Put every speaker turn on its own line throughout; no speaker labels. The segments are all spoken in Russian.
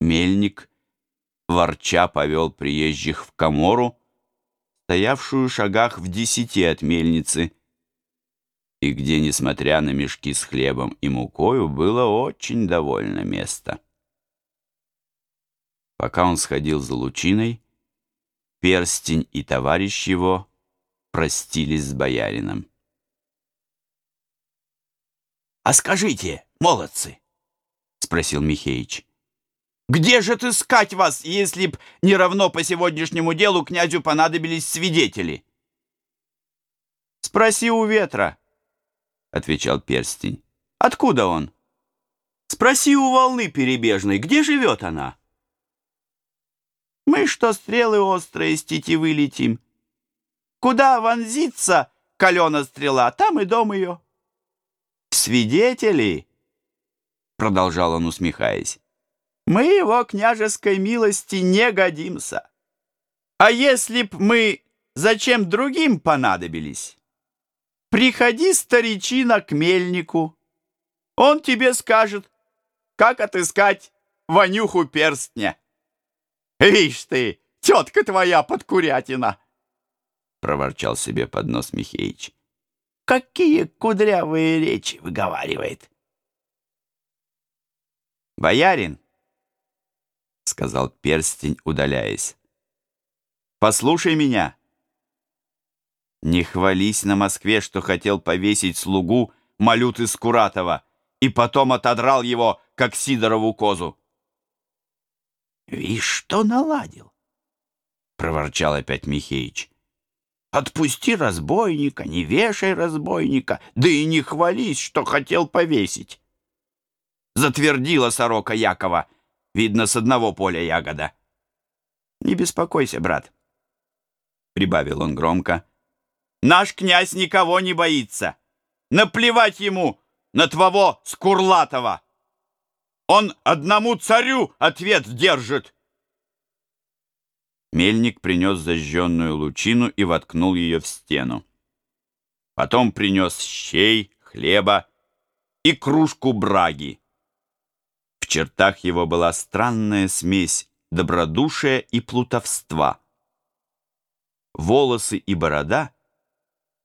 Мельник, ворча, повел приезжих в комору, стоявшую шагах в десяти от мельницы, и где, несмотря на мешки с хлебом и мукою, было очень довольно место. Пока он сходил за лучиной, перстень и товарищ его простились с боярином.
«А скажите, молодцы!» — спросил Михеич.
«Где же отыскать вас, если б не равно по сегодняшнему делу князю понадобились свидетели?» «Спроси у ветра», — отвечал перстень. «Откуда он?» «Спроси у волны перебежной, где живет она?» «Мы что стрелы острые с тетивы летим. Куда вонзится калена стрела, там и дом ее». «Свидетели?» — продолжал он, усмехаясь. «Мы его княжеской милости не годимся. А если б мы зачем другим понадобились? Приходи, старичина, к мельнику. Он тебе скажет, как отыскать Ванюху перстня. Вишь ты, тетка твоя подкурятина!» — проворчал себе под нос Михеич. Какие кудрявые речи выговаривает. «Боярин!» — сказал перстень, удаляясь. «Послушай меня. Не хвались на Москве, что хотел повесить слугу Малюты Скуратова и потом отодрал его, как Сидорову козу».
«Вишь, что наладил!» — проворчал опять Михеич. Отпусти разбойника, не вешай разбойника, да и не хвались, что хотел повесить.
Затвердила сорока Якова, видно, с одного поля ягода. Не беспокойся, брат, — прибавил он громко. Наш князь никого не боится. Наплевать ему на твоего Скурлатова. Он одному царю ответ держит. Мельник принес зажженную лучину и воткнул ее в стену. Потом принес щей, хлеба и кружку браги. В чертах его была странная смесь добродушия и плутовства. Волосы и борода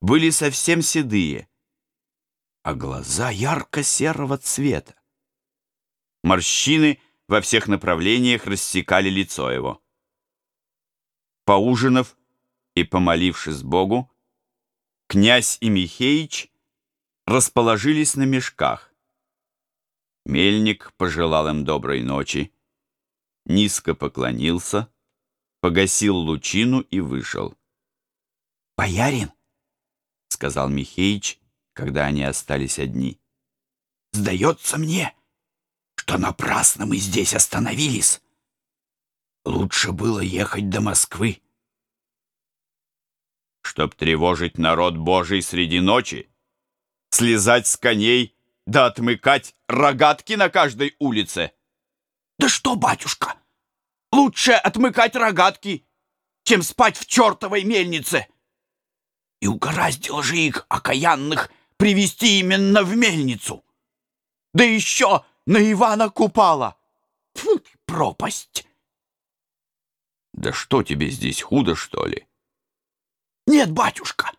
были совсем седые, а глаза ярко-серого цвета. Морщины во всех направлениях рассекали лицо его. Поужинав и помолившись Богу, князь и Михеич расположились на мешках. Мельник пожелал им доброй ночи, низко поклонился, погасил лучину и вышел.
«Боярин!» — сказал Михеич, когда они остались одни. «Сдается мне, что напрасно мы здесь остановились. Лучше было ехать до Москвы.
Чтоб тревожить народ Божий среди ночи, слезать с коней да отмыкать рогатки на каждой улице.
Да что, батюшка, лучше отмыкать рогатки, чем спать в чертовой мельнице. И угораздило же их, окаянных, привести именно в мельницу. Да еще на Ивана Купала. Фу пропасть!
Да что тебе здесь худо, что ли?
Нет, батюшка,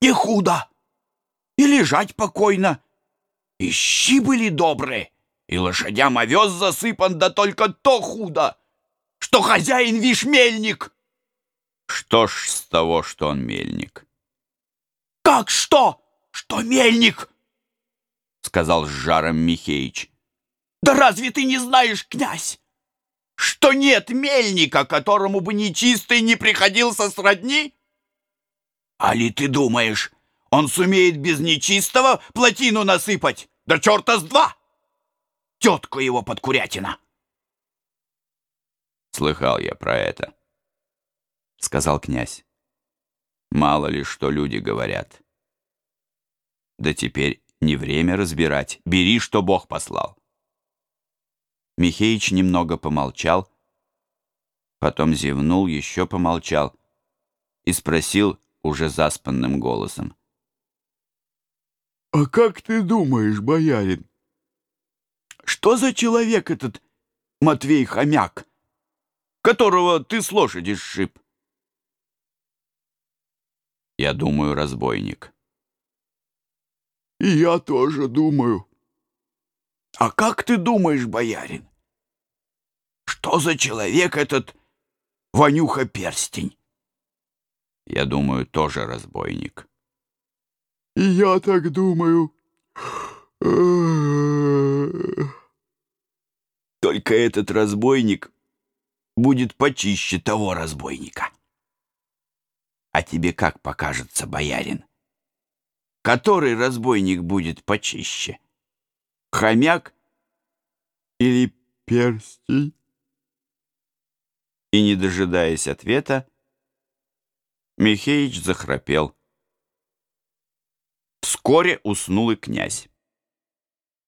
не худо. И лежать покойно. И щи были добрые, и лошадям овес засыпан, да только то худо, что хозяин вишь мельник.
Что ж с того, что он мельник?
Как что, что мельник?
Сказал с жаром Михеич.
Да разве ты не знаешь, князь? что нет мельника, которому бы нечистый не приходился сродни? А ли ты думаешь, он сумеет без нечистого плотину насыпать? Да черта с два! Тетка его подкурятина.
Слыхал я про это, сказал князь. Мало ли что люди говорят. Да теперь не время разбирать. Бери, что Бог послал. Михеич немного помолчал, потом зевнул, еще помолчал и спросил уже заспанным голосом.
«А как ты думаешь, боярин, что за человек этот
Матвей Хомяк, которого ты с лошади сшиб?
Я думаю, разбойник.
И я тоже думаю. А как ты думаешь, боярин? Что за человек этот Ванюха Перстень?
Я думаю, тоже разбойник.
И я так думаю. Только этот разбойник будет почище того разбойника. А тебе как покажется, боярин? Который разбойник будет почище? Хомяк или перстень?
И, не дожидаясь ответа, Михеич захрапел. Вскоре уснул и князь.